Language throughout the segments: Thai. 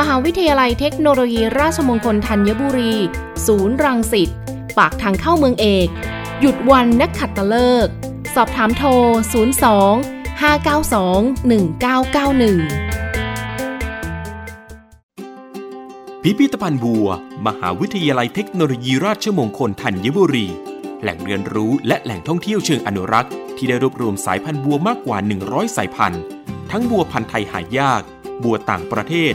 มหาวิทยาลัยเทคโนโลยีราชมงคลธัญบุรี ศูนย์รังสิต ปากทางเข้าเมืองเอก หยุดวันนักขัดตะเลิก สอบถามโทร 02 592 1991 พิพิธภัณฑ์บัว มหาวิทยาลัยเทคโนโลยีราชมงคลธัญบุรี แหล่งเรียนรู้และแหล่งท่องเที่ยวเชิงอนุรักษ์ ที่ได้รวบรวมสายพันธุ์บัวมากกว่า 100 สายพันธุ์ ทั้งบัวพันธุ์ไทยหายาก บัวต่างประเทศ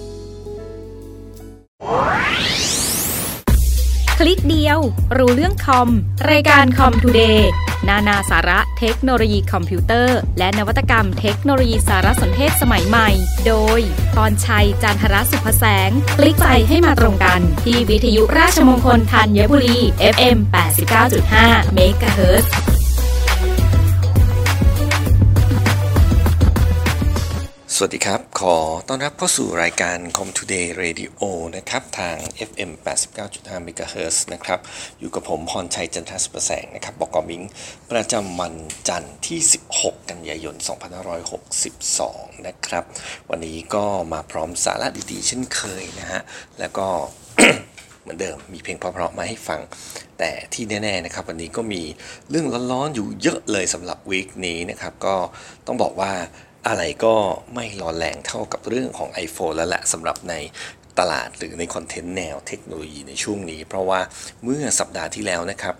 คลิกเดียว รู้เรื่องคอม รายการ Comtoday นานาสาระเทคโนโลยีคอมพิวเตอร์ และนวัตกรรมเทคโนโลยีสารสนเทศสมัยใหม่ โดยตอนชัยจันทรสุภแสง คลิกไปให้มาตรงกัน ที่วิทยุราชมงคลธัญบุรี FM 89.5 MHz สวัสดีครับ ขอต้อนรับเข้าสู่รายการ Com Today Radio นะครับ ทาง FM 89.5 MHz นะครับ อยู่กับผมพรชัยจันทสุประแสงนะครับ บอกกอมิง ประจำวันจันทร์ที่ 16 กันยายน 2562 นะครับ วันนี้ก็มาพร้อมสาระดีๆ เช่นเคยนะฮะ แล้วก็เหมือนเดิมมีเพลงเพราะๆมาให้ฟัง แต่ที่แน่ๆนะครับ วันนี้ก็มีเรื่องร้อนๆอยู่เยอะเลยสำหรับวีคนี้นะครับ ก็ต้องบอกว่า อะไรก็ไม่ร้อนแรงเท่ากับเรื่องของ iPhone แล้วแหละสำหรับในตลาดหรือในคอนเทนต์แนวเทคโนโลยีในช่วงนี้ เพราะว่าเมื่อสัปดาห์ที่แล้วนะครับ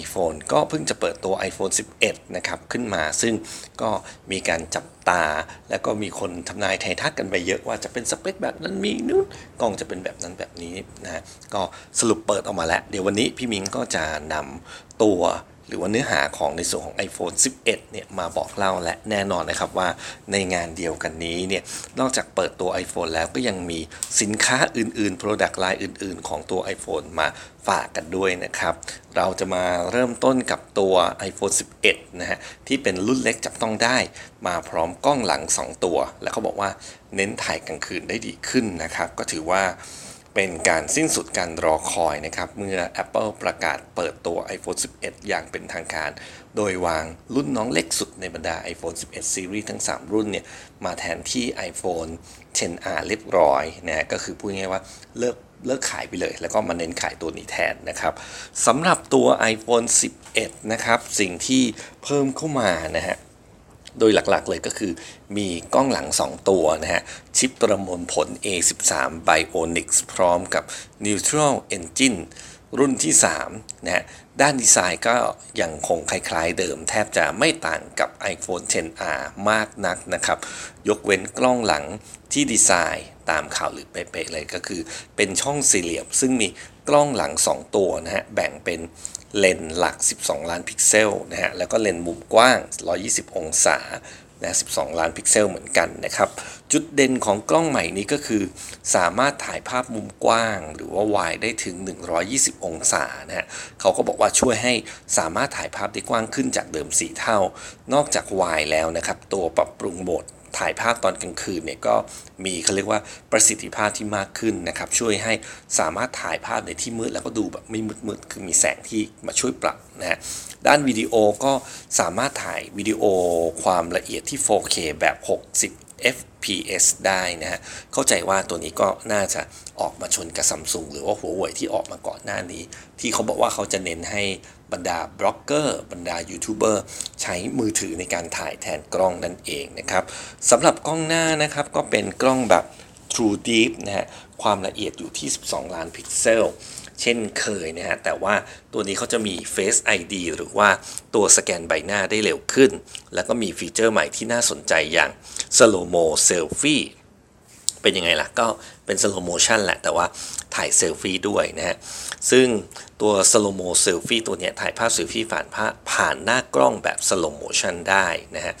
iPhone ก็เพิ่งจะเปิดตัว iPhone 11 นะครับขึ้นมาซึ่งก็มีการจับตา แล้วก็มีคนทำนายไทยทักกันไปเยอะว่าจะเป็นสเปคแบบนั้นมีนู้นกล้องจะเป็นแบบนั้นแบบนี้นะก็สรุปเปิดออกมาแล้ว เดี๋ยววันนี้พี่มิงก็จะนำตัว หรือว่าเนื้อหาของในส่วนของ iPhone 11 เนี่ยมาบอกเล่าและแน่นอนนะครับว่าในงานเดียวกันนี้เนี่ยนอกจากเปิดตัว iPhone แล้วก็ยังมีสินค้าอื่นๆ Product Line อื่นๆ ของตัว iPhone มาฝากกันด้วยนะครับ เราจะมาเริ่มต้นกับตัว iPhone 11 นะฮะ ที่เป็นรุ่นเล็กจับต้องได้ มาพร้อมกล้องหลัง 2 ตัว แล้วเขาบอกว่าเน้นถ่ายกลางคืนได้ดีขึ้นนะครับ ก็ถือว่า เป็นการสิ้นสุดการรอคอยนะครับเมื่อ Apple ประกาศเปิดตัว iPhone 11 อย่างเป็นทางการ โดยวางรุ่นน้องเล็กสุดในบรรดา iPhone 11 Series ทั้ง 3 รุ่นเนี่ยมาแทนที่ iPhone 10R เรียบร้อยนะก็คือพูดง่ายว่าเลิกเลิกขายไปเลย แล้วก็มาเน้นขายตัวนี้แทนนะครับสำหรับตัว iPhone 11 นะครับ สิ่งที่เพิ่มเข้ามานะฮะ โดยหลักๆเลยก็คือมีกล้องหลัง 2 ตัวนะฮะ ชิปประมวลผล A13 Bionics พร้อมกับ Neutral Engine รุ่นที่ 3 นะฮะ ด้านดีไซน์ก็ยังคงคล้ายๆเดิม แทบจะไม่ต่างกับ iPhone 10R มากนักนะครับ ยกเว้นกล้องหลังที่ดีไซน์ตามข่าวหรือเป๊ะๆเลยก็คือ เป็นช่องสี่เหลี่ยม ซึ่งมีกล้องหลัง 2 ตัวนะฮะ แบ่งเป็น เลนส์หลัก 12 ล้านพิกเซลนะฮะแล้วก็เลนส์มุมกว้าง 120 องศานะ12 ล้านพิกเซลเหมือนกันนะครับ จุดเด่นของกล้องใหม่นี้ก็คือ สามารถถ่ายภาพมุมกว้าง หรือว่าวายได้ถึง 120 องศานะฮะเขาก็บอกว่าช่วยให้สามารถถ่ายภาพได้กว้างขึ้นจากเดิม 4 เท่า นอกจากวายแล้วนะครับ ตัวปรับปรุงโหมด ถ่ายภาพตอนกลางคืนเนี่ยก็มีเขาเรียกว่าประสิทธิภาพที่มากขึ้นนะครับ ช่วยให้สามารถถ่ายภาพในที่มืดแล้วก็ดูแบบไม่มืดๆคือมีแสงที่มาช่วยปรับนะฮะด้านวิดีโอก็สามารถถ่ายวิดีโอความละเอียดที่ 4K แบบ 60 FPS ได้นะฮะเข้าใจว่าตัวนี้ก็น่าจะออกมาชนกับซัมซุงหรือว่าหัวเว่ยที่ออกมาก่อนหน้านี้ ที่เขาบอกว่าเขาจะเน้นให้ บรรดาบล็อกเกอร์บรรดายูทูบเบอร์ใช้มือถือในการถ่ายแทนกล้องนั่นเองนะครับสำหรับกล้องหน้านะครับก็เป็นกล้องแบบ TrueDepth นะฮะความละเอียดอยู่ที่ 12 ล้านพิกเซล เช่นเคยนะฮะแต่ว่าตัวนี้เขาจะมี Face ID หรือว่าตัวสแกนใบหน้าได้เร็วขึ้น แล้วก็มีฟีเจอร์ใหม่ที่น่าสนใจอย่าง Slow Mo Selfie เป็นยังไงล่ะก็ เป็น slow motion แหละ แต่ว่าถ่ายเซลฟี่ด้วยนะฮะ ซึ่งตัว slow mo selfie ตัวเนี้ยถ่ายภาพเซลฟี่ผ่านภาพผ่านหน้ากล้องแบบ slow motion ได้นะฮะ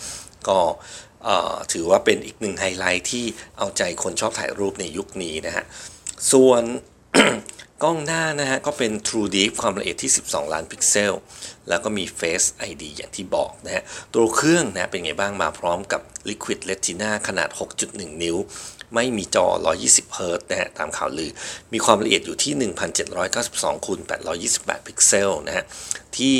ก็ถือว่าเป็นอีกหนึ่งไฮไลท์ที่เอาใจคนชอบถ่ายรูปในยุคนี้นะฮะ ส่วนกล้องหน้านะฮะ ก็เป็น TrueDepth ความละเอียดที่ 12 ล้านพิกเซล แล้วก็มี Face ID อย่างที่บอกนะฮะ ตัวเครื่องนะเป็นไงบ้างมาพร้อมกับ Liquid Retina ขนาด 6.1 นิ้ว ไม่มีจอ 120เฮิร์ตนะฮะตามข่าวลือ มีความละเอียดอยู่ที่ 1792คูณ828 พิกเซลนะฮะที่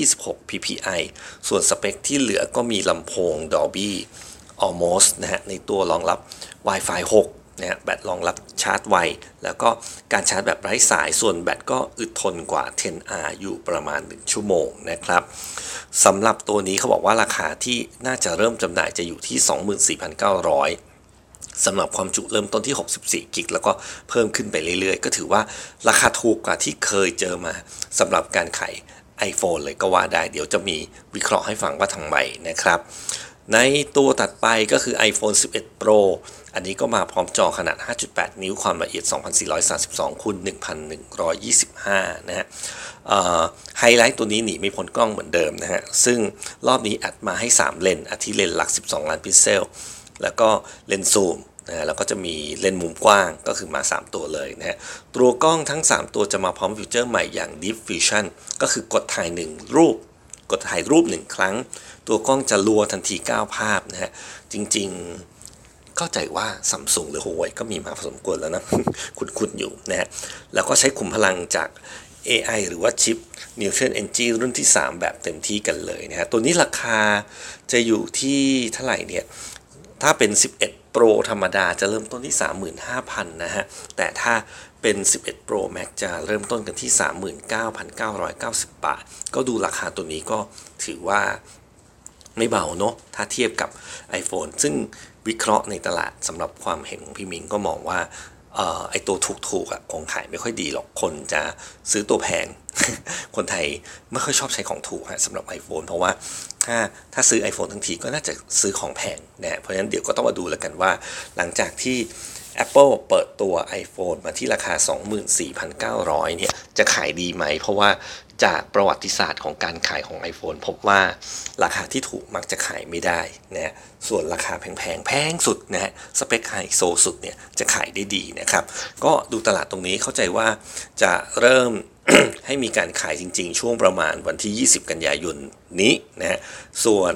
326 ppi ส่วนสเปคที่เหลือก็มีลำโพง Dolby Atmos นะฮะในตัวรองรับ Wi-Fi 6นะฮะแบตรองรับชาร์จไว แล้วก็การชาร์จแบบไร้สายส่วนแบตก็อึดทนกว่า XR อยู่ประมาณ 1 ชั่วโมงนะครับสำหรับตัวนี้เขาบอกว่าราคาที่น่าจะเริ่มจำหน่ายจะอยู่ที่ 24,900 สำหรับความจุเริ่มต้นที่ 64 กิก แล้วก็เพิ่มขึ้นไปเรื่อยๆ ก็ถือว่าราคาถูกกว่าที่เคยเจอมาสำหรับการขาย iPhone เลยก็ว่าได้ เดี๋ยวจะมีวิเคราะห์ให้ฟังว่าทำไมนะครับ ในตัวตัดไปก็คือ iPhone 11 Pro อันนี้ก็มาพร้อมจอขนาด 5.8 นิ้วความละเอียด 2432คูณ1125 นะฮะไฮไลท์ตัวนี้หนีไม่พ้นกล้องเหมือนเดิมนะฮะ ซึ่งรอบนี้อัดมาให้ 3 เลนส์ อาทิเลนส์หลัก 12 ล้านพิกเซล แล้วก็เลนส์ซูมนะแล้วก็จะมีเลนส์มุมกว้างก็คือมา 3 ตัวเลยนะฮะตัวกล้องทั้ง 3 ตัวจะมาพร้อม feature ใหม่อย่าง Deep Fusion ก็คือกดถ่าย 1 รูป กดถ่ายรูป 1 ครั้ง ตัวกล้องจะรัวทันที 9 ภาพนะฮะจริงๆเข้าใจว่าซัมซุงหรือหัวเว่ยก็มีมาผสมควรแล้วนะ คุ้นๆอยู่นะฮะแล้วก็ใช้ขุมพลังจาก AI หรือว่าชิป Newton Engine รุ่นที่ 3 แบบเต็มที่กันเลยนะฮะตัวนี้ราคาจะอยู่ที่เท่าไหร่เนี่ย ถ้าเป็น 11 Pro ธรรมดาจะเริ่มต้นที่ 35,000 นะฮะ แต่ถ้าเป็น 11 Pro Max จะเริ่มต้นกันที่ 39,990 บาท ก็ดูราคาตัวนี้ก็ถือว่าไม่เบาเนาะ ถ้าเทียบกับ iPhone ซึ่งวิเคราะห์ในตลาดสำหรับความเห็นของพี่มิงก็มองว่าไอตัวถูกๆอะคงขายไม่ค่อยดีหรอก คนจะซื้อตัวแพง คนไทยไม่ค่อยชอบใช้ของถูกฮะสำหรับ iPhone เพราะว่า ถ้าถ้าซื้อ iPhone ทั้งทีก็น่าจะซื้อของแพงนะเพราะฉะนั้นเดี๋ยวก็ต้องมาดูแล้วกันว่า หลังจากที่ Apple เปิดตัว iPhone มาที่ราคา 24,900 เนี่ย จะขายดีไหม เพราะว่าจากประวัติศาสตร์ของการขายของ iPhone พบว่าราคาที่ถูกมักจะขายไม่ได้นะส่วนราคาแพงๆ แพงสุดนะฮะ สเปคไฮโซสุดเนี่ย จะขายได้ดีนะครับ ก็ดูตลาดตรงนี้เข้าใจว่าจะเริ่ม ให้มีการขายจริงๆ ช่วงประมาณวันที่ 20 กันยายนนี้นะฮะส่วน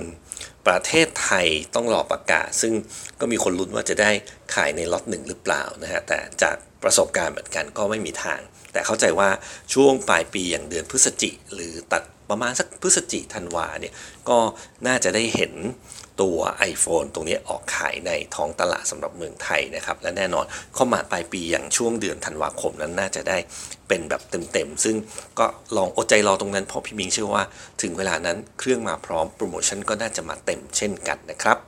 ประเทศไทยต้องรอประกาศ ซึ่งก็มีคนลุ้นว่าจะได้ขายในล็อตหนึ่งหรือเปล่านะฮะแต่จากประสบการณ์เหมือนกันก็ไม่มีทาง แต่เข้าใจว่าช่วงปลายปีอย่างเดือนพฤศจิ หรือตัดประมาณสักพฤศจิธันวาเนี่ยก็น่าจะได้เห็น ตัว iPhone ตรงนี้ออกขายในท้องตลาดสำหรับเมืองไทยนะครับ และแน่นอนเข้ามาปลายปีอย่างช่วงเดือนธันวาคมนั้นน่าจะได้เป็นแบบเต็มๆ ซึ่งก็ลองอดใจรอตรงนั้นเพราะพี่มิงเชื่อว่า ถึงเวลานั้นเครื่องมาพร้อมโปรโมชั่นก็น่าจะมาเต็มเช่นกันนะครับ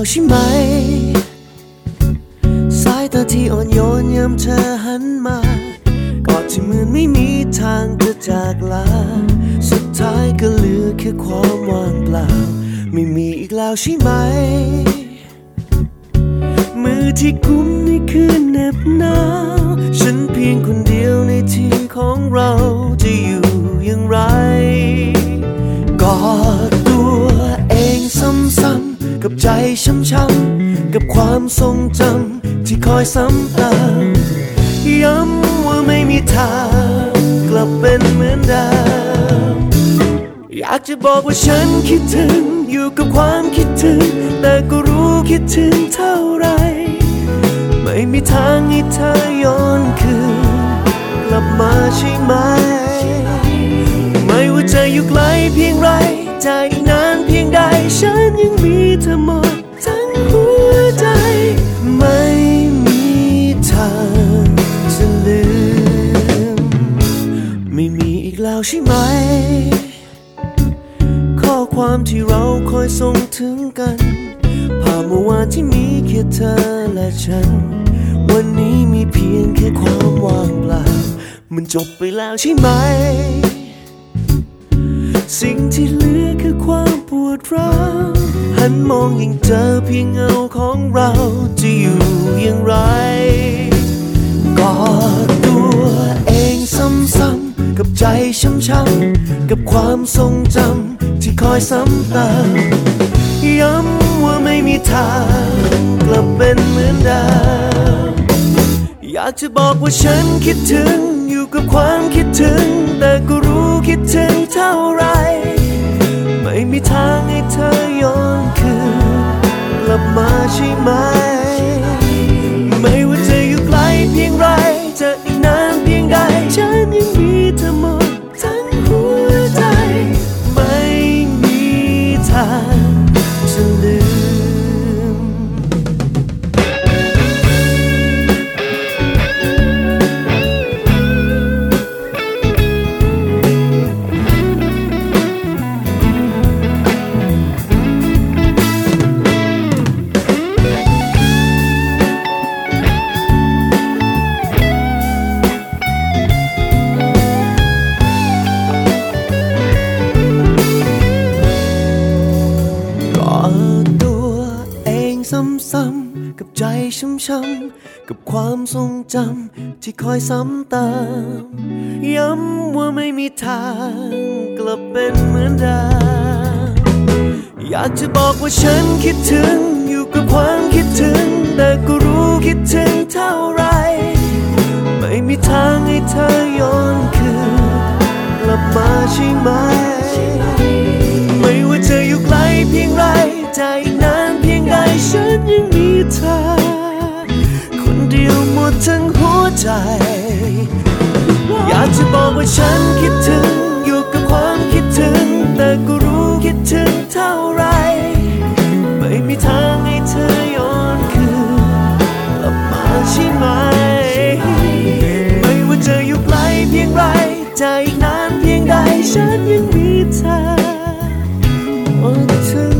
มีอีกแล้วใช่ไหม สายตาที่อ่อนโยนยามเธอหันมากอดที่เหมือนไม่มีทางจะจากลา สุดท้ายก็เหลือแค่ความว่างเปล่า ไม่มีอีกแล้วใช่ไหม มือที่กุมในคืนเน็บหนาวฉันเพียงคนเดียวในที่ของเราจะอยู่อย่างไร กอดตัวเองซ้ำ กับใจช้ำๆกับความทรงจำที่คอยซ้ำเติมย้ำว่าไม่มีทางกลับเป็นเหมือนเดิมอยากจะบอกว่าฉันคิดถึงอยู่กับความคิดถึง แต่ก็รู้คิดถึงเท่าไร ไม่มีทางให้เธอย้อนคืนกลับมาใช่ไหม ไม่ว่าจะอยู่ไกลเพียงไร จะอีกนานเพียงใด ฉันยังมีเธอหมดทั้งหัวใจ ไม่มีทางจะลืม ไม่มีอีกแล้วใช่ไหม ข้อความที่เราคอยส่งถึงกันภาพเมื่อวานที่มีแค่เธอและฉัน วันนี้มีเพียงแค่ความว่างเปล่ามันจบไปแล้วใช่ไหม สิ่งที่เหลือคือความปวดร้าวหันมองยังเจอเพียงเงาของเราจะอยู่อย่างไรกอดตัวเองซ้ำๆกับใจช้ำๆกับความทรงจำที่คอยซ้ำเติมย้ำว่าไม่มีทางกลับเป็นเหมือนเดิมอยากจะบอกว่าฉันคิดถึงอยู่กับความคิดถึงแต่ก็รู้ คิดถึงเท่าไร ไม่มีทางให้เธอย้อนคืนกลับมาใช่ไหม ความทรงจำที่คอยซ้ำเติมย้ำว่าไม่มีทางกลับเป็นเหมือนเดิมอยากจะบอกว่าฉันคิดถึงอยู่กับความคิดถึง แต่ก็รู้คิดถึงเท่าไร ไม่มีทางให้เธอย้อนคืนกลับมาใช่ไหม ไม่ว่าเธออยู่ไกลเพียงไรใจนานเพียงใดฉัน ใจ อยากจะบอกว่าฉันคิดถึง อยู่กับความคิดถึง แต่ก็รู้คิดถึงเท่าไร ไม่มีทางให้เธอย้อนคืนกลับมาใช่ไหม ไม่ว่าเธออยู่ไกลเพียงไรใจอีกนานเพียงใดฉันยังมีเธอหมดทั้ง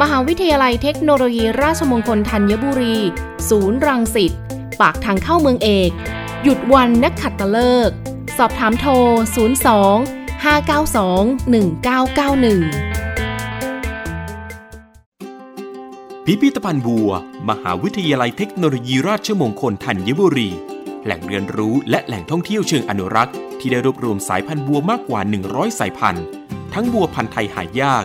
มหาวิทยาลัยเทคโนโลยีราชมงคลธัญบุรี ศูนย์รังสิต ปากทางเข้าเมืองเอก หยุดวันนักขัดตะเลิก สอบถามโทร 02 592 1991 พิพิธภัณฑ์บัว มหาวิทยาลัยเทคโนโลยีราชมงคลธัญบุรี แหล่งเรียนรู้และแหล่งท่องเที่ยวเชิงอนุรักษ์ ที่ได้รวบรวมสายพันธุ์บัวมากกว่า 100 สายพันธุ์ ทั้งบัวพันธุ์ไทยหายาก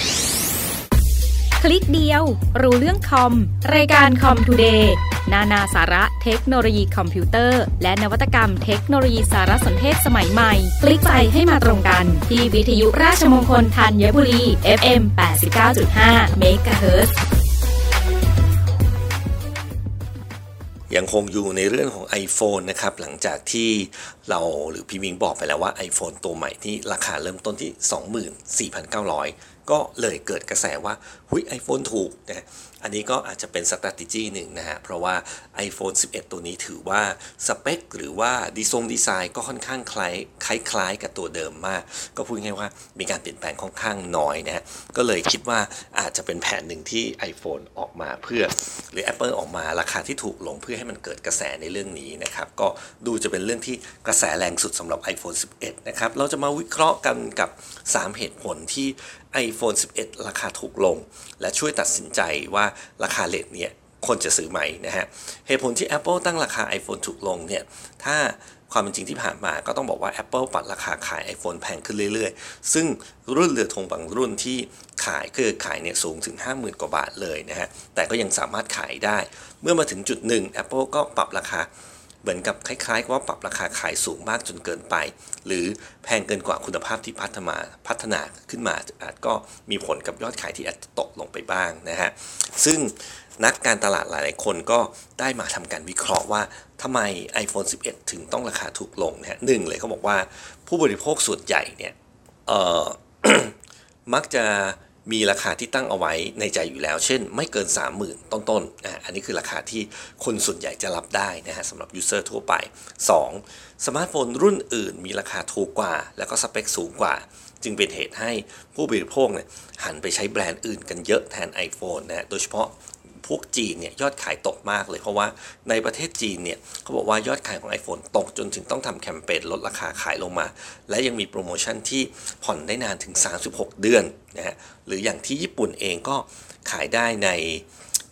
3653 คลิกเดียว รู้เรื่องคอม รายการคอมทูเดย์นานาสาระเทคโนโลยีคอมพิวเตอร์ และนวัตกรรมเทคโนโลยีสารสนเทศสมัยใหม่ คลิกไปให้มาตรงกัน ที่วิทยุราชมงคลธัญบุรี FM 89.5 MHz ยังคงอยู่ในเรื่องของ iPhone นะครับหลังจากที่เราหรือพี่มิงบอกไปแล้วว่า iPhone ตัวใหม่ที่ราคาเริ่มต้นที่ 24,900 ก็เลยเกิดกระแสว่าหุย iPhone ถูกนะอันนี้ก็อาจจะเป็น strategy หนึ่งนะฮะ เพราะว่า iPhone 11 ตัวนี้ถือว่าสเปคหรือว่าดีทรงดีไซน์ก็ค่อนข้างคล้ายคล้ายคล้ายกับตัวเดิมมาก ก็พูดง่ายว่ามีการเปลี่ยนแปลงค่อนข้างน้อยนะฮะ ก็เลยคิดว่าอาจจะเป็นแผนหนึ่งที่ iPhone ออกมาเพื่อ หรือ Apple ออกมาราคาที่ถูกลงเพื่อให้มันเกิดกระแสในเรื่องนี้นะครับ ก็ดูจะเป็นเรื่องที่กระแสแรงสุดสำหรับ iPhone 11 นะครับ เราจะมาวิเคราะห์กันกับ 3 เหตุผลที่ iPhone 11 ราคาถูกลง และช่วยตัดสินใจว่าราคาเลทเนี่ยคนจะซื้อไหมนะฮะ เหตุผลที่ Apple ตั้งราคา iPhone ถูกลงเนี่ย ถ้าความเป็นจริงที่ผ่านมาก็ต้องบอกว่า Apple ปัดราคาขาย iPhone แพงขึ้นเรื่อยๆ ซึ่งรุ่นเรือธงบางรุ่นที่ขายคือขายเนี่ยสูงถึง 50,000 กว่าบาทเลยนะฮะ แต่ก็ยังสามารถขายได้ เมื่อมาถึงจุดหนึ่ง Apple ก็ปรับราคา เหมือนกับคล้ายๆว่าปรับราคาขายสูงมากจนเกินไป หรือแพงเกินกว่าคุณภาพที่พัฒนาพัฒนาขึ้นมาอาจก็มีผลกับยอดขายที่อาจจะตกลงไปบ้างนะฮะซึ่งนักการตลาดหลายๆ คนก็ได้มาทำการวิเคราะห์ว่าทำไม iPhone 11 ถึงต้องราคาถูกลงนะฮะหนึ่งเลยเขาบอกว่าผู้บริโภคส่วนใหญ่เนี่ยมักจะ มีราคาที่ตั้งเอาไว้ในใจอยู่แล้ว เช่น ไม่เกิน 30,000 ต้นๆอะอันนี้คือราคาที่คนส่วนใหญ่จะรับได้นะฮะสำหรับ user ทั่วไป 2. สมาร์ทโฟนรุ่นอื่น มีราคาถูกกว่า แล้วก็สเปคสูงกว่า จึงเป็นเหตุให้ผู้บริโภคเนี่ยหันไปใช้แบรนด์อื่นกันเยอะแทน iPhone นะฮะโดยเฉพาะ พวกจีนเนี่ยยอดขายตกมากเลย เพราะว่าในประเทศจีนเนี่ยเขาบอกว่ายอดขายของ iPhone ตกจนถึงต้องทำแคมเปญลดราคาขายลงมา และยังมีโปรโมชั่นที่ผ่อนได้นานถึง 36 เดือนนะฮะหรืออย่างที่ญี่ปุ่นเองก็ขายได้ใน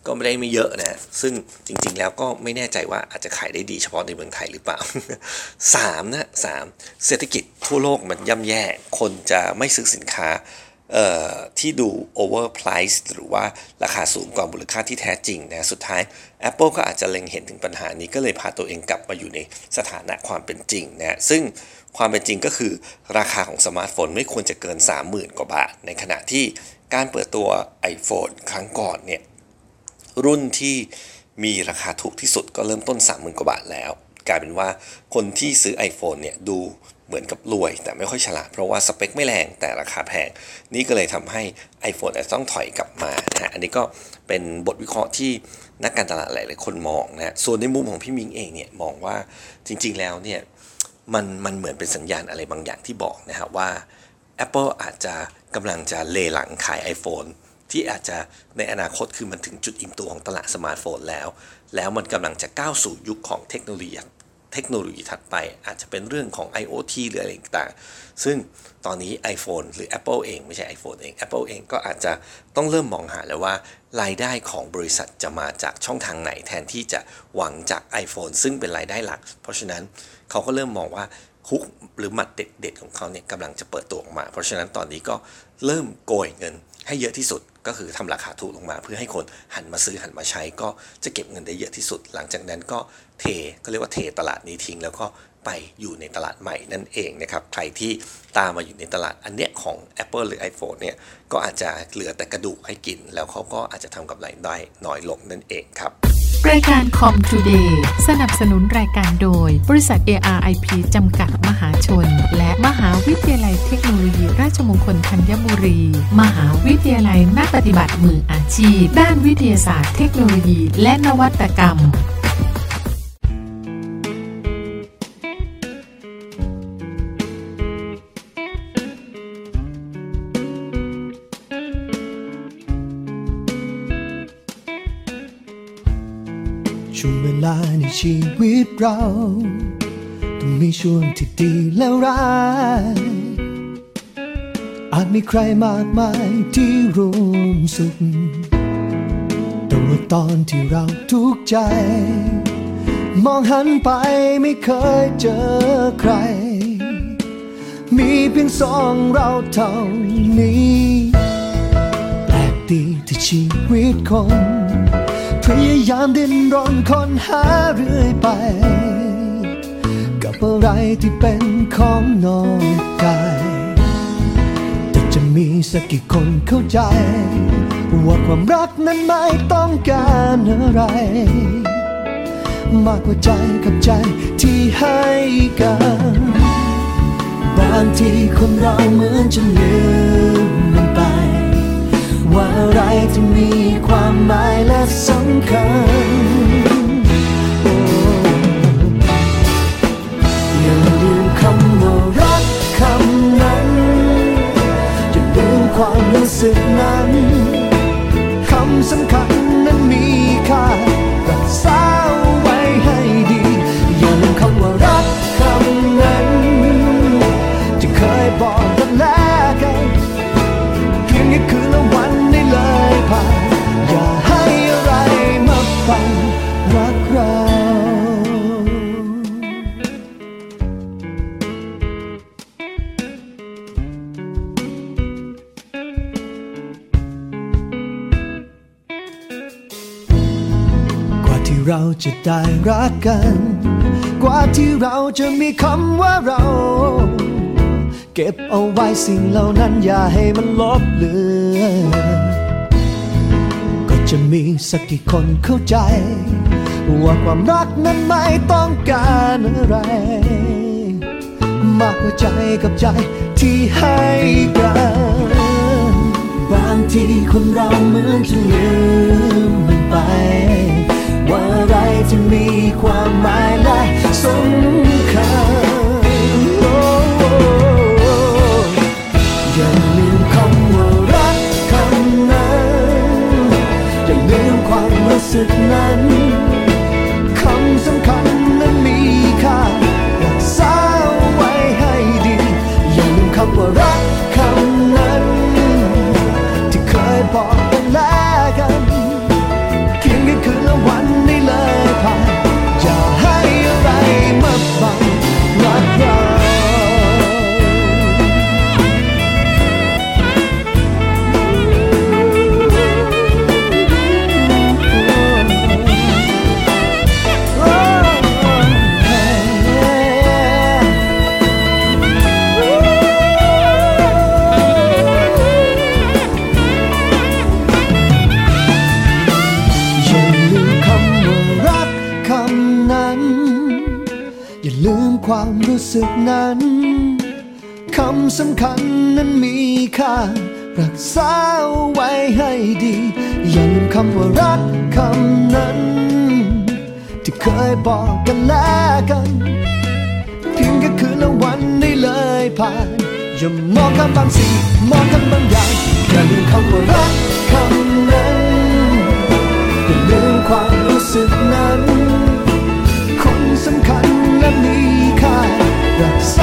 ก็ไม่ได้ไม่เยอะนะ ซึ่งจริงๆแล้วก็ไม่แน่ใจว่าอาจจะขายได้ดีเฉพาะในเมืองไทยหรือเปล่า 3 นะ 3 เศรษฐกิจทั่วโลกมันย่ำแย่ คนจะไม่ซื้อสินค้า ที่ดู overprice หรือว่าราคาสูงกว่ามูลค่าที่แท้จริงนะสุดท้าย Apple ก็อาจจะเล็งเห็นถึงปัญหานี้ก็เลยพาตัวเองกลับมาอยู่ในสถานะความเป็นจริงนะซึ่งความเป็นจริงก็คือราคาของสมาร์ทโฟนไม่ควรจะเกิน 30,000 กว่าบาท ในขณะที่การเปิดตัว iPhone ครั้งก่อนเนี่ยรุ่นที่มีราคาถูกที่สุดก็เริ่มต้น 30,000 กว่าบาทแล้ว กลายเป็นว่าคนที่ซื้อ iPhone เนี่ยดู เหมือนกับรวย แต่ไม่ค่อยฉลาด เพราะว่าสเปคไม่แรงแต่ราคาแพง นี่ก็เลยทำให้ iPhone อาจต้องถอยกลับมานะฮะอันนี้ก็เป็นบทวิเคราะห์ที่นักการตลาดหลายๆคนมองนะส่วนในมุมของพี่มิงเองเนี่ยมองว่าจริงๆแล้วเนี่ยมันมันเหมือนเป็นสัญญาณอะไรบางอย่างที่บอกนะฮะว่า Apple อาจจะกำลังจะเลหลังขาย iPhone ที่อาจจะในอนาคตคือมันถึงจุดอิ่มตัวของตลาดสมาร์ทโฟนแล้ว แล้วมันกำลังจะก้าวสู่ยุคของเทคโนโลยี เทคโนโลยีถัดไป อาจจะเป็นเรื่องของ IoT หรืออะไรต่างๆ ซึ่งตอนนี้ iPhone หรือ Apple เองไม่ใช่ iPhone เอง Apple เองก็อาจจะต้องเริ่มมองหาแล้วว่า รายได้ของบริษัทจะมาจากช่องทางไหน แทนที่จะหวังจาก iPhone ซึ่งเป็นรายได้หลัก เพราะฉะนั้นเขาก็เริ่มมองว่าคุกหรือหมัดเด็ดๆของเขาเนี่ยกำลังจะเปิดตัวออกมา เพราะฉะนั้นตอนนี้ก็เริ่มโกยเงิน ให้เยอะที่สุดก็คือทำราคาถูกลงมา เพื่อให้คนหันมาซื้อหันมาใช้ ก็จะเก็บเงินได้เยอะที่สุด หลังจากนั้นก็เทก็เรียกว่าเทตลาดนี้ทิ้ง แล้วก็ ไปอยู่ในตลาดใหม่นั่นเองนะครับ ใครที่ตามมาอยู่ในตลาดอันเนี้ยของ Apple หรือ iPhone เนี่ย ก็อาจจะเหลือแต่กระดูกให้กิน แล้วเขาก็อาจจะทำกำไรได้น้อยลงนั่นเองครับ รายการคอมทูเดย์สนับสนุนรายการโดย บริษัท ARIP จำกัดมหาชน และมหาวิทยาลัยเทคโนโลยีราชมงคลธัญบุรี มหาวิทยาลัยนักปฏิบัติมืออาชีพ ด้านวิทยาศาสตร์เทคโนโลยี และนวัตกรรมาในชีวิตเรา ต้องมีช่วงที่ดีและร้าย อาจมีใครมากมายที่ร่วมสุขแต่ว่าตอนที่เราทุกข์ใจ มองหันไปไม่เคยเจอใคร มีเพียงสองเราเท่านี้แปลกดีที่ชีวิตคน ยายามดิ้นรนค้นหาเรื่อยไป กับอะไรที่เป็นของนอกกายแต่จะมีสักกี่คนเข้าใจ ว่าความรักนั้นไม่ต้องการอะไร มากกว่าใจกับใจที่ให้กัน บางทีคนเราเหมือนจะลืม ว่าอะไรที่มีความหมายและสำคัญอย่าลืมคำว่ารักคำนั้นอย่าลืมความรู้สึกนั้นคำสำคัญนั้นมีค่า ฟังรักเราเราจะได้รักกัน กว่าที่เราจะมีคำว่าเรา เก็บเอาไว้สิ่งเหล่านั้นอย่าให้มันลบเลือน จะมีสักกี่คนเข้าใจ ว่าความรักนั้นไม่ต้องการอะไร มากกว่าใจกับใจที่ให้กัน บางทีคนเราเหมือนจะลืมมันไป ว่าอะไรที่มีความหมายและสำคัญ ค นั้น อย่าลืมความรู้สึกนั้นคำสำคัญนั้นมีค่า รักษาไว้ให้ดี อย่าลืมคำว่ารักคำนั้น ที่เคยบอกกันแล้วกัน เพียงแค่คืนละวันได้เลยผ่าน อย่ามองข้ามบางสิ่งมองข้ามบางอย่างอย่าลืมคำว่ารัก คัญแ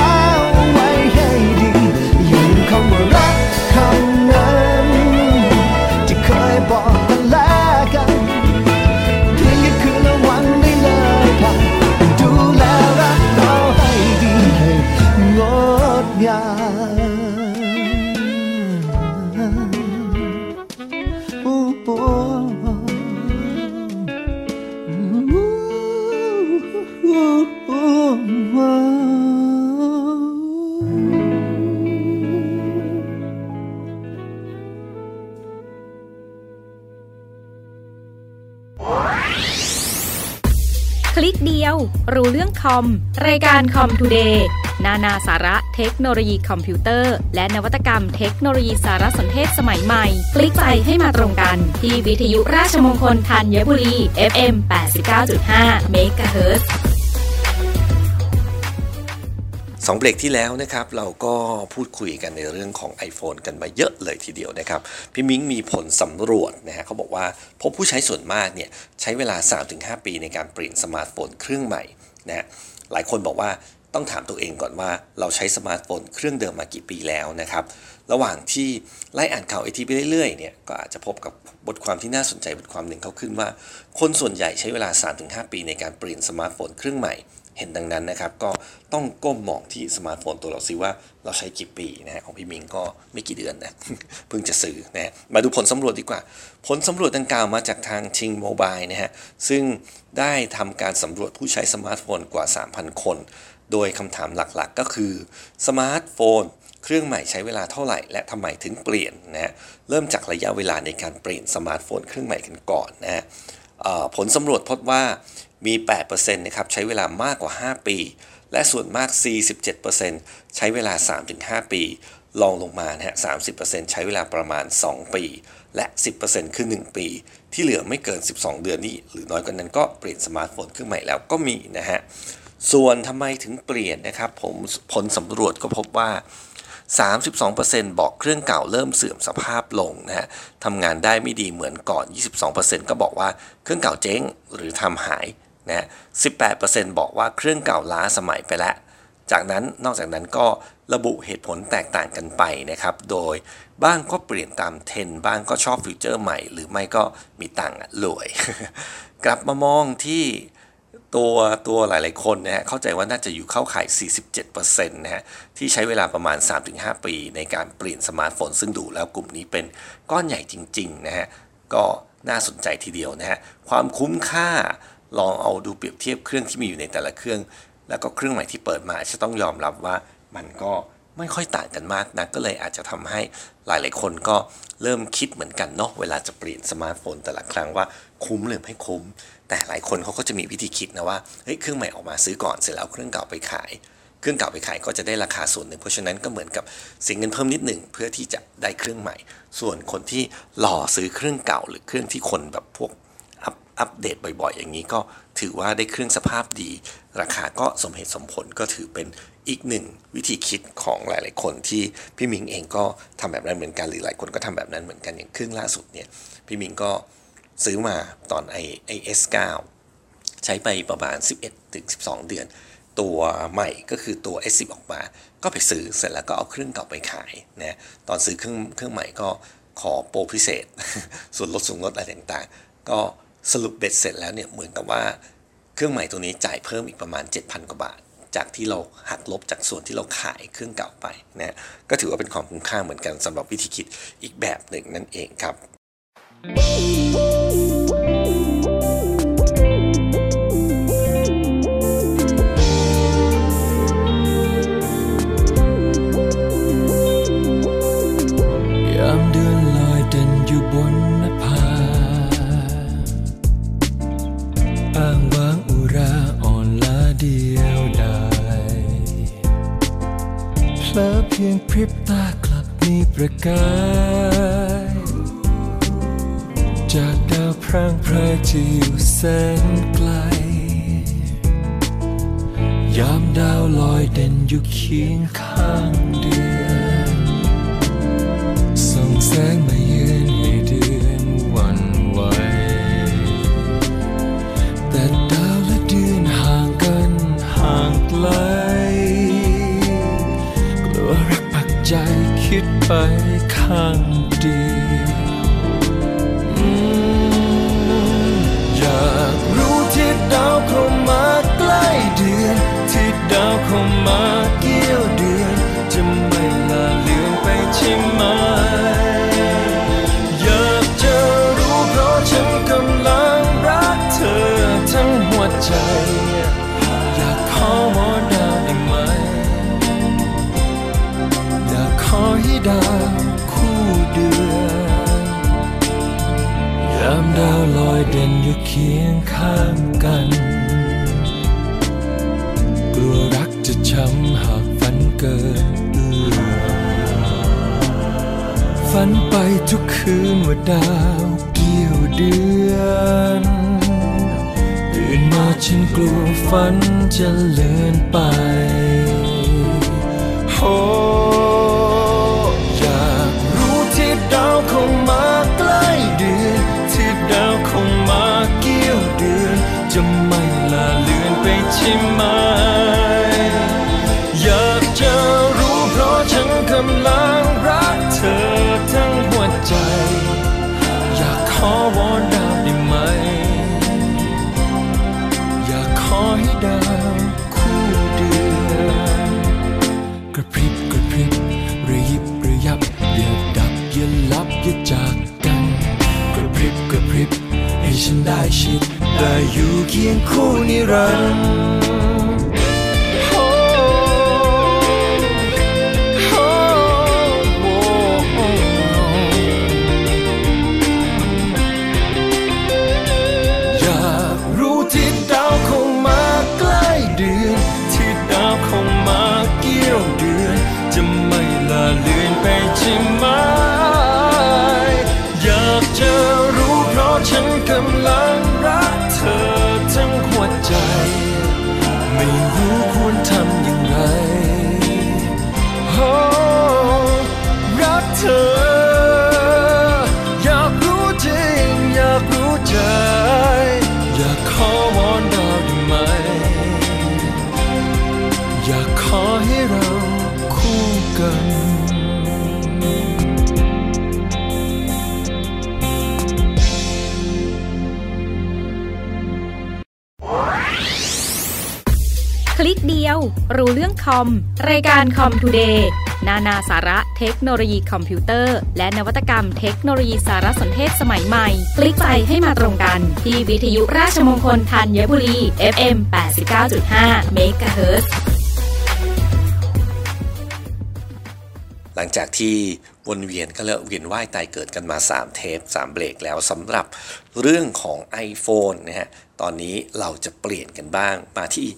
คอม รายการคอมทูเดย์นานาสาระเทคโนโลยีคอมพิวเตอร์ และนวัตกรรมเทคโนโลยีสารสนเทศสมัยใหม่ คลิกไปให้มาตรงกัน ที่วิทยุราชมงคลธัญบุรี FM 89.5 MHz สองเบรกที่แล้วนะครับเราก็พูดคุยกันในเรื่องของ iPhone กันมาเยอะเลยทีเดียวนะครับพี่มิ้งมีผลสำรวจนะฮะเขาบอกว่าพบผู้ใช้ส่วนมากเนี่ยใช้เวลา 3-5 ปีในการเปลี่ยนสมาร์ทโฟนเครื่องใหม่ นะหลายคนบอกว่าต้องถามตัวเองก่อนว่าเราใช้สมาร์ทโฟนเครื่องเดิมมากี่ปีแล้วนะครับ ระหว่างที่ไล่อ่านข่าวไอทีไปเรื่อยๆเนี่ยก็อาจจะพบกับบทความที่น่าสนใจบทความหนึ่งเขาขึ้นว่า คนส่วนใหญ่ใช้เวลา 3-5 ปีในการเปลี่ยนสมาร์ทโฟนเครื่องใหม่ เห็นดังนั้นนะครับ ก็ต้องก้มมองที่สมาร์ทโฟนตัวเราซิว่าเราใช้กี่ปีนะฮะของพี่มิงก็ไม่กี่เดือนนะเพิ่งจะซื้อนะมาดูผลสำรวจดีกว่า ผลสำรวจดังกล่าวมาจากทางชิงโมบายนะฮะซึ่งได้ทำการสำรวจผู้ใช้สมาร์ทโฟนกว่า 3,000 คน โดยคำถามหลักๆ ก็คือสมาร์ทโฟนเครื่องใหม่ใช้เวลาเท่าไหร่และทำไมถึงเปลี่ยนนะฮะเริ่มจากระยะเวลาในการเปลี่ยนสมาร์ทโฟนเครื่องใหม่กันก่อนนะฮะผลสำรวจพบว่า มี 8%นะครับใช้เวลามากกว่า 5 ปี และส่วนมาก 47%ใช้เวลา 3-5 ปีลองลงมานะฮะ30%ใช้เวลาประมาณ 2 ปี และ 10%คือ 1 ปี ที่เหลือไม่เกิน 12 เดือนนี้ หรือน้อยกว่านั้นก็เปลี่ยนสมาร์ทโฟนเครื่องใหม่แล้วก็มีนะฮะ ส่วนทำไมถึงเปลี่ยนนะครับ ผมผลสำรวจก็พบว่า 32%บอกเครื่องเก่าเริ่มเสื่อมสภาพลงนะฮะทำงานได้ไม่ดีเหมือนก่อน 22%ก็บอกว่าเครื่องเก่าเจ๊งหรือทำหาย นะฮะ18%บอกว่าเครื่องเก่าล้าสมัยไปแล้ว จากนั้นนอกจากนั้นก็ระบุเหตุผลแตกต่างกันไปนะครับ โดยบ้างก็เปลี่ยนตามเทรนด์บ้างก็ชอบ feature ใหม่ หรือไม่ก็มีตังค์อะรวย กลับมามองที่ตัวตัวหลายๆคนนะฮะเข้าใจว่าน่าจะอยู่เข้าข่าย 47%นะฮะที่ใช้เวลาประมาณ 3-5 ปี ในการเปลี่ยนสมาร์ทโฟน ซึ่งดูแล้วกลุ่มนี้เป็นก้อนใหญ่จริง ๆ นะฮะก็น่าสนใจทีเดียวนะฮะความคุ้มค่า ลองเอาดูเปรียบเทียบเครื่องที่มีอยู่ในแต่ละเครื่อง แล้วก็เครื่องใหม่ที่เปิดมาจะต้องยอมรับว่ามันก็ไม่ค่อยต่างกันมากนะก็เลยอาจจะทำให้หลายๆคนก็เริ่มคิดเหมือนกันเนาะเวลาจะเปลี่ยนสมาร์ทโฟนแต่ละครั้งว่าคุ้มหรือไม่คุ้ม แต่หลายคนเขาก็จะมีวิธีคิดนะว่าเฮ้ยเครื่องใหม่ออกมาซื้อก่อนเสร็จแล้วเครื่องเก่าไปขาย เครื่องเก่าไปขายก็จะได้ราคาส่วนหนึ่ง เพราะฉะนั้นก็เหมือนกับเสียเงินเพิ่มนิดหนึ่งเพื่อที่จะได้เครื่องใหม่ ส่วนคนที่หล่อซื้อเครื่องเก่าหรือเครื่องที่คนแบบพวก อัปเดตบ่อยๆ อย่างนี้ก็ถือว่าได้เครื่องสภาพดี ราคาก็สมเหตุสมผลก็ถือเป็นอีกหนึ่งวิธีคิดของหลายๆคนที่พี่มิงเองก็ทำแบบนั้นเหมือนกันหรือหลายคนก็ทำแบบนั้นเหมือนกันอย่างเครื่องล่าสุดเนี่ยพี่มิงก็ซื้อมาตอนไอไอเอสเก้าใช้ไปประมาณ 11ถึง12 เดือน ตัวใหม่ก็คือตัว S10 ออกมา ก็ไปซื้อเสร็จแล้วก็เอาเครื่องเก่าไปขายนะตอนซื้อเครื่องเครื่องใหม่ก็ขอโปรพิเศษ ส่วนลดส่วนลดอะไรต่างๆ ก็ สรุปเบ็ดเสร็จแล้วเนี่ยเหมือนกับว่าเครื่องใหม่ตัวนี้จ่ายเพิ่มอีกประมาณ 7,000 กว่าบาท จากที่เราหักลบจากส่วนที่เราขายเครื่องเก่าไปนะก็ถือว่าเป็นของคุ้มค่าเหมือนกันสำหรับวิธีคิดอีกแบบหนึ่งนั่นเองครับ ฝันไปทุกคืนว่าดาวเกี่ยวเดือนตื่นมาฉันกลัวฝันจะเลือนไปโอ้อยากรู้ที่ดาวคงมาใกล้เดือนที่ดาวคงมาเกี่ยวเดือนจะไม่ลาเลือนไปใช่ไหมอยากจะรู้เพราะฉันกำลัง ขอวอนดาวได้ไหม อยากขอให้ดาวคู่เดือนกระพริบกระพริบระยิบระยับ อย่าดับอย่าลับอย่าจากกัน กระพริบกระพริบให้ฉันได้ชิดได้อยู่เคียงคู่นิรันดร์ คลิกเดียวรู้เรื่อม รายการคอมทูเดย์นานาสาระเทคโนโลยีคอมพิวเตอร์ และนวัตกรรมเทคโนโลยีสารสนเทศสมัยใหม่ คลิกไปให้มาตรงกัน ที่วิทยุราชมงคลธัญบุรี FM 89.5 MHz หลังจากที่วนเวียนก็เลิกเวียนว่ายตายเกิดกันมา 3 เทป 3 เบรกแล้วสำหรับเรื่องของ iPhone นะฮะตอนนี้เราจะเปลี่ยนกันบ้างมาที่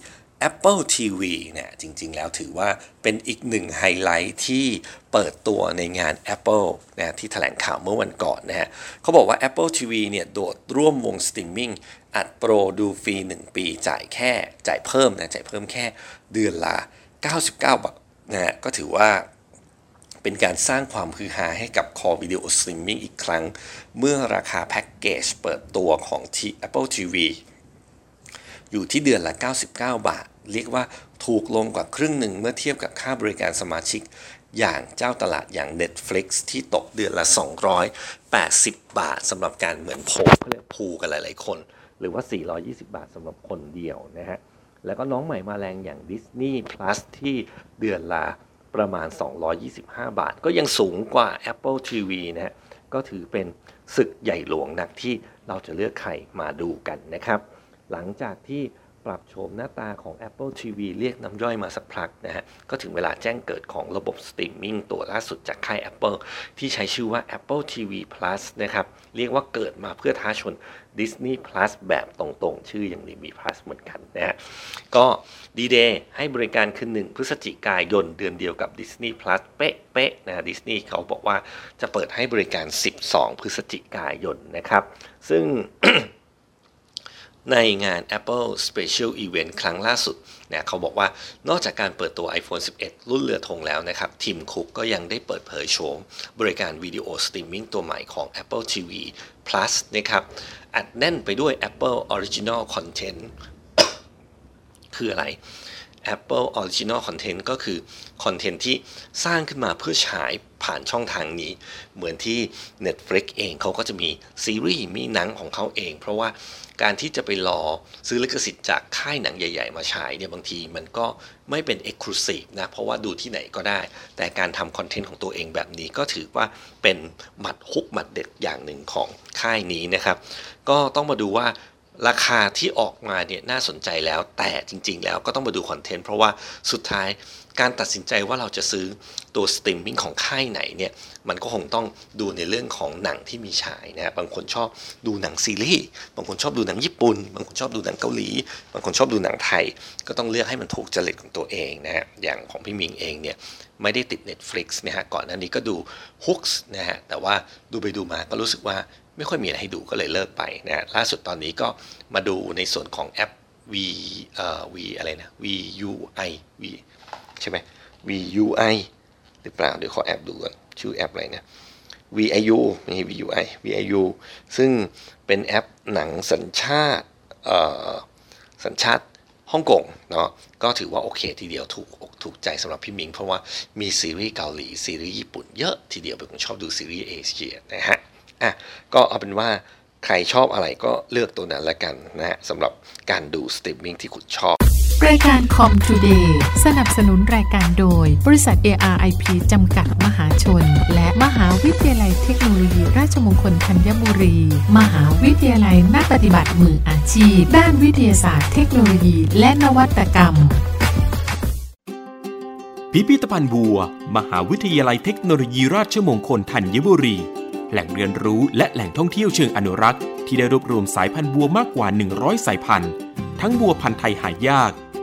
Apple TV เนี่ยจริงๆ แล้วถือว่าเป็นอีกหนึ่งไฮไลท์ที่เปิดตัวในงาน Apple นะที่แถลงข่าวเมื่อวันก่อนนะฮะเขาบอกว่า Apple TV เนี่ยโดดร่วมวงสตรีมมิ่งอัดโปรดูฟรี 1 ปีจ่ายแค่จ่ายเพิ่มนะจ่ายเพิ่มแค่เดือนละ 99 บาทนะฮะก็ถือว่าเป็นการสร้างความฮือฮาให้กับคอ video streaming อีกครั้ง เมื่อราคาแพ็กเกจเปิดตัวของที่ Apple TV อยู่ที่เดือนละ 99 บาท เรียกว่าถูกลงกว่าครึ่งหนึ่งเมื่อเทียบกับค่าบริการสมาชิก อย่างเจ้าตลาดอย่าง Netflix ที่ตกเดือนละ 280 บาทสำหรับการเหมือนโพเขาเรียกพูกันหลายๆคน หรือว่า 420 บาทสำหรับคนเดียวนะฮะแล้วก็น้องใหม่มาแรงอย่าง Disney Plus ที่เดือนละประมาณ 225 บาท ก็ยังสูงกว่า Apple TV นะฮะก็ถือเป็นศึกใหญ่หลวงนักที่เราจะเลือกใครมาดูกันนะครับ หลังจากที่ปรับโฉมหน้าตาของ Apple TV เรียกน้ำย่อยมาสักพักนะฮะ ก็ถึงเวลาแจ้งเกิดของระบบสตรีมมิ่งตัวล่าสุดจากค่าย Apple ที่ใช้ชื่อว่า Apple TV Plus นะครับ เรียกว่าเกิดมาเพื่อท้าชน Disney Plus แบบตรงๆ ชื่ออย่างนี้มี Plus เหมือนกันนะฮะ ก็ดีเดย์ให้บริการคือ1พฤศจิกายนเดือนเดียวกับ Disney Plus เป๊ะๆนะดิสนีย์เขาบอกว่าจะเปิดให้บริการ 12 พฤศจิกายนนะครับ ซึ่ง ในงาน Apple Special Event ครั้งล่าสุดเนี่ยเขาบอกว่านอกจากการเปิดตัว iPhone 11 รุ่นเรือธงแล้วนะครับทิมคุกก็ยังได้เปิดเผยโฉมบริการวิดีโอสตรีมมิ่งตัวใหม่ของ Apple TV Plus นะครับอัดแน่นไปด้วย Apple Original Content คืออะไร Apple Original Content ก็คือคอนเทนต์ที่สร้างขึ้นมาเพื่อฉายผ่านช่องทางนี้ เหมือนที่ Netflix เองเขาก็จะมีซีรีส์มีหนังของเขาเอง เพราะว่า การที่จะไปรอซื้อลิขสิทธิ์จากค่ายหนังใหญ่ ๆ มาฉายเนี่ยบางทีมันก็ไม่เป็น Exclusive นะ เพราะว่าดูที่ไหนก็ได้ แต่การทำคอนเทนต์ของตัวเองแบบนี้ก็ถือว่าเป็นหมัดฮุกหมัดเด็ดอย่างหนึ่งของค่ายนี้นะครับ ก็ต้องมาดูว่าราคาที่ออกมาเนี่ยน่าสนใจแล้วแต่จริง ๆ แล้วก็ต้องมาดูคอนเทนต์เพราะว่าสุดท้าย การตัดสินใจว่าเราจะซื้อตัวสตรีมมิ่งของค่ายไหนเนี่ยมันก็คงต้องดูในเรื่องของหนังที่มีฉายนะบางคนชอบดูหนังซีรีส์บางคนชอบดูหนังญี่ปุ่น บางคนชอบดูหนังเกาหลี บางคนชอบดูหนังไทย ก็ต้องเลือกให้มันถูกจริตของตัวเองนะฮะอย่างของพี่มิงเองเนี่ยไม่ได้ติด Netflix นะฮะก่อนหน้านี้ก็ดู Hooks นะฮะแต่ว่าดูไปดูมาก็รู้สึกว่าไม่ค่อยมีอะไรให้ดูก็เลยเลิกไปนะฮะล่าสุดตอนนี้ก็มาดูในส่วนของแอป V เอ่อ V อะไรนะ VUI V ใช่ไหม VUI หรือเปล่า เดี๋ยวขอแอปดูก่อน ชื่อแอปอะไรนะ VIU ไม่ใช่ VUI VIU ซึ่งเป็นแอปหนังสัญชาติสัญชาติฮ่องกงเนาะก็ถือว่าโอเคทีเดียวถูกอกถูกใจสำหรับพี่มิง เพราะว่ามีซีรีส์เกาหลี ซีรีส์ญี่ปุ่นเยอะทีเดียวเป็นคนชอบดูซีรีส์เอเชียนะฮะอะก็เอาเป็นว่าใครชอบอะไรก็เลือกตัวนั้นละกันนะฮะสำหรับการดูสตรีมมิ่งที่คุณชอบ รายการ Comtoday สนับสนุนรายการโดย บริษัท ARIP จำกัดมหาชน และมหาวิทยาลัยเทคโนโลยี ราชมงคลธัญบุรี มหาวิทยาลัยนักปฏิบัติมืออาชีพ ด้านวิทยาศาสตร์เทคโนโลยี และนวัตกรรม พิพิธภัณฑ์บัว มหาวิทยาลัยเทคโนโลยีราชมงคลธัญบุรี แหล่งเรียนรู้และแหล่งท่องเที่ยวเชิงอนุรักษ์ ที่ได้รวบรวมสายพันธุ์บัวมากกว่า 100 สายพันธุ์ ทั้งบัวพันธุ์ไทยหายาก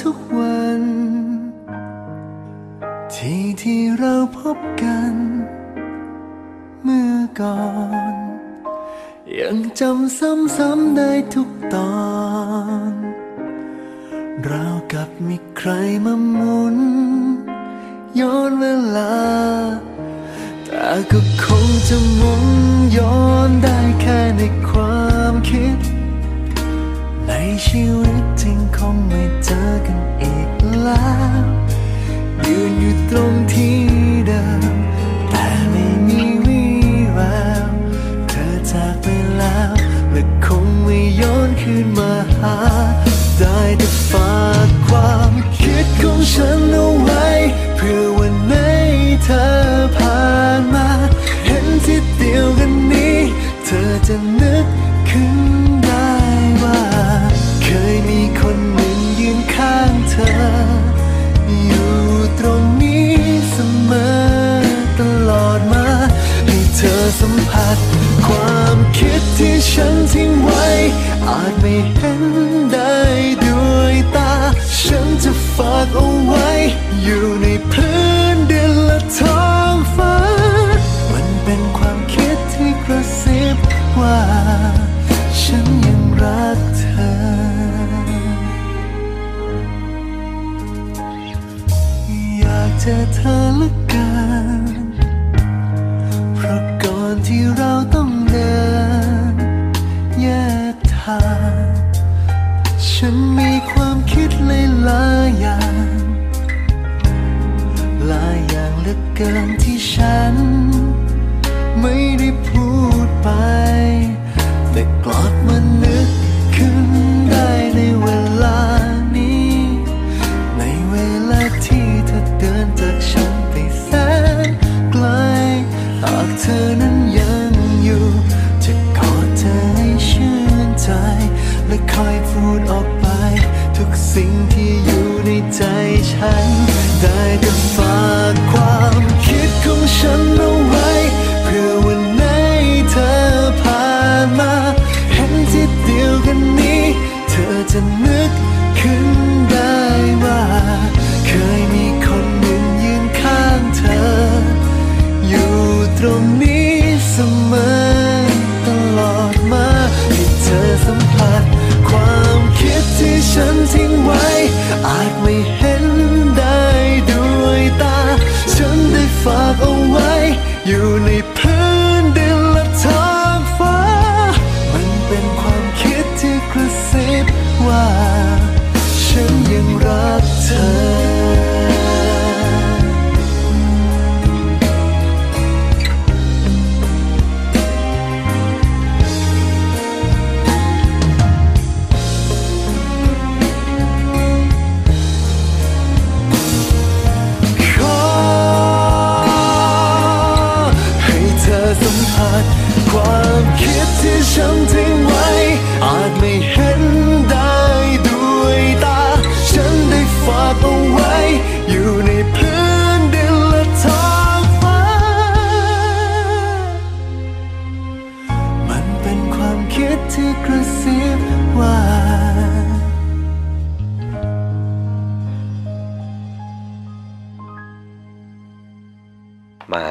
ทุกวัน ที่ที่เราพบกัน เมื่อก่อน ยังจำซ้ำๆได้ทุกตอนราวกับมีใครมาหมุน ย้อนเวลา แต่ก็คงจะหมุนย้อนได้แค่ในความคิด ในชีวิตจริงคงไม่เจอกันอีกแล้ว เธอนั้น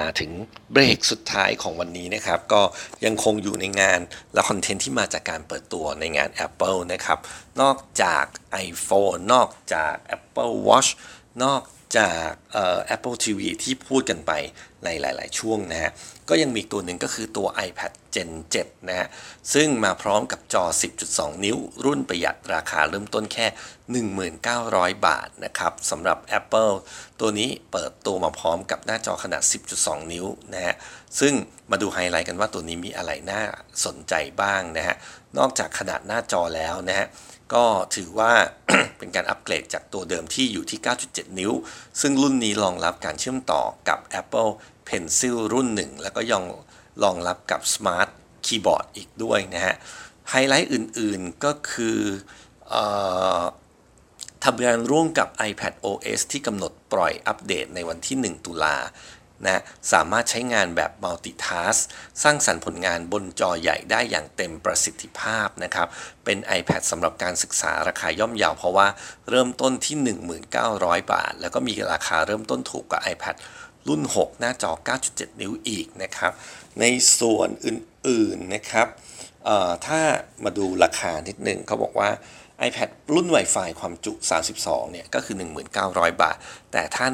มาถึงเบรกสุดท้ายของวันนี้นะครับ ก็ยังคงอยู่ในงานและคอนเทนต์ที่มาจากการเปิดตัวในงาน Apple นะครับ นอกจาก iPhone นอกจาก Apple Watch นอก จากเอ่อ Apple TV ที่พูดกันไปในหลาย ๆ ช่วงนะฮะ ก็ยังมีตัวหนึ่งก็คือตัว iPad Gen 7 นะฮะ ซึ่งมาพร้อมกับจอ 10.2 นิ้ว รุ่นประหยัดราคาเริ่มต้นแค่ 1,900 บาทนะครับสำหรับ Apple ตัวนี้เปิดตัวมาพร้อมกับหน้าจอขนาด 10.2 นิ้วนะฮะ ซึ่งมาดูไฮไลท์กันว่าตัวนี้มีอะไรน่าสนใจบ้างนะฮะ นอกจากขนาดหน้าจอแล้วนะฮะ ก็ถือว่าเป็นการอัปเกรดจากตัวเดิมที่อยู่ที่ 9.7 นิ้ว ซึ่งรุ่นนี้รองรับการเชื่อมต่อกับ Apple Pencil รุ่นหนึ่งแล้วก็ยังรองรับกับ Smart Keyboard อีกด้วยนะฮะ ไฮไลท์อื่นๆก็คือเออทำงานร่วมกับ iPad OS ที่กำหนดปล่อยอัปเดตในวันที่ 1 ตุลา นะสามารถใช้งานแบบ multitask สร้างสรรค์ผลงานบนจอใหญ่ได้อย่างเต็มประสิทธิภาพนะครับ เป็น iPad สำหรับการศึกษาราคาย่อมเยาวเพราะว่าเริ่มต้นที่ 1,900 บาท แล้วก็มีราคาเริ่มต้นถูกกว่า iPad รุ่น 6 หน้าจอ 9.7 นิ้วอีกนะครับ ในส่วนอื่นๆนะครับถ้ามาดูราคานิดหนึ่งเขาบอกว่า iPad รุ่น Wi-Fi ความจุ 32 เนี่ย ก็คือ 1,900 บาท แต่ถ้า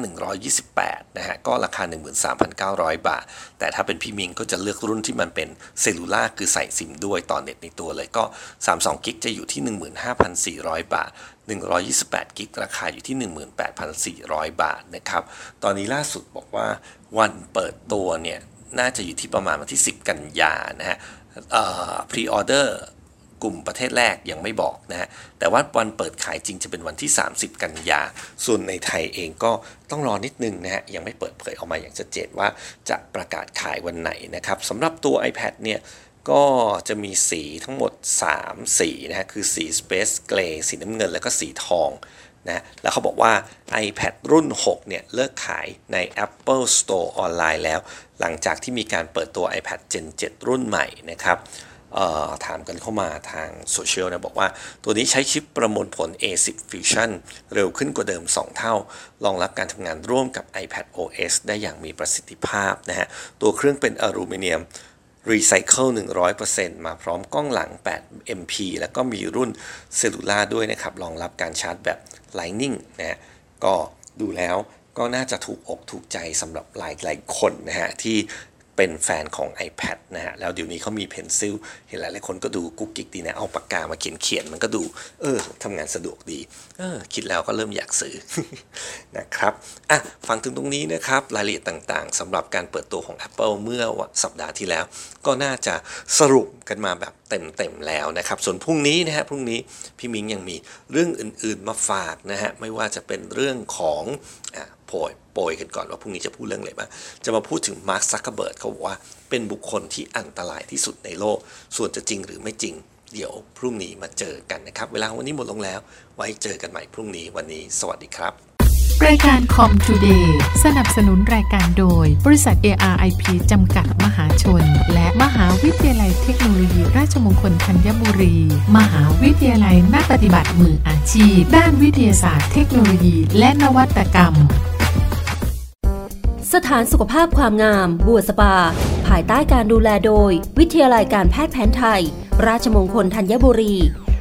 128 นะฮะ ก็ราคา 13,900 บาท แต่ถ้าเป็นพี่มิงก็จะเลือกรุ่นที่มันเป็นเซลูล่าคือใส่ซิมด้วยต่อเน็ตในตัวเลยก็ 32กิกจะอยู่ที่ 15,400 บาท 128กิกราคาอยู่ที่ 18,400 บาทนะครับ ตอนนี้ล่าสุดบอกว่าวันเปิดตัวเนี่ย น่าจะอยู่ที่ประมาณวันที่ 10 กันยานะฮะพรีออเดอร์ กลุ่มประเทศแรกยังไม่บอกนะฮะ แต่ว่าวันเปิดขายจริงจะเป็นวันที่ 30 กันยา ส่วนในไทยเองก็ต้องรอนิดนึงนะฮะ ยังไม่เปิดเผยออกมาอย่างชัดเจนว่าจะประกาศขายวันไหนนะครับสำหรับตัว iPad เนี่ยก็จะมีสีทั้งหมด 3 สีนะฮะ คือสี Space Gray สีน้ำเงิน แล้วก็สีทองนะแล้วเขาบอกว่า iPad รุ่น 6 เนี่ย เลิกขายใน Apple Store ออนไลน์แล้ว หลังจากที่มีการเปิดตัว iPad Gen 7 รุ่นใหม่นะครับ ถามกันเข้ามาทางโซเชียลนะบอกว่าตัวนี้ใช้ชิปประมวลผล A10 Fusion เร็วขึ้นกว่าเดิม 2 เท่ารองรับการทำงานร่วมกับ iPad OS ได้อย่างมีประสิทธิภาพนะฮะ ตัวเครื่องเป็นอลูมิเนียมรีไซเคิล100%มาพร้อมกล้องหลัง 8 MP แล้วก็มีรุ่น cellular ด้วยนะครับ รองรับการชาร์จแบบ Lightning นะฮะ ก็ดูแล้วก็น่าจะถูกอกถูกใจสำหรับหลายหลายคนนะฮะ ที่ เป็นแฟนของ iPad นะฮะ แล้วเดี๋ยวนี้เขามี Pencil เห็นหลายหลายคนก็ดูกุ๊กกิ๊กดีนะ เอาปากกามาเขียนเขียนมันก็ดู เออทำงานสะดวกดี เออ คิดแล้วก็เริ่มอยากซื้อนะครับ อะ ฟังถึงตรงนี้นะครับ รายละเอียดต่างๆสำหรับการเปิดตัวของ Apple เมื่อสัปดาห์ที่แล้ว ก็น่าจะสรุปกันมาแบบเต็มๆแล้วนะครับ ส่วนพรุ่งนี้นะฮะพรุ่งนี้พี่มิงยังมีเรื่องอื่นๆมาฝากนะฮะไม่ว่าจะเป็นเรื่องของ อะโพยโปรยกันก่อนว่าพรุ่งนี้จะพูดเรื่องอะไรบ้างจะมาพูดถึงมาร์คซักเกอร์เบิร์กเขาบอกว่าเป็นบุคคลที่อันตรายที่สุดในโลก ส่วนจะจริงหรือไม่จริง เดี๋ยวพรุ่งนี้มาเจอกันนะครับ เวลาวันนี้หมดลงแล้ว ไว้เจอกันใหม่พรุ่งนี้วันนี้ สวัสดีครับ รายการ Comtodayสนับสนุนรายการโดย บริษัท ARIP จำกัดมหาชน และมหาวิทยาลัยเทคโนโลยีราชมงคลธัญบุรี มหาวิทยาลัยนักปฏิบัติมืออาชีพ ด้านวิทยาศาสตร์เทคโนโลยี และนวัตกรรม สถานสุขภาพความงาม บัวสปา ภายใต้การดูแลโดย วิทยาลัยการแพทย์แผนไทย ราชมงคลธัญบุรี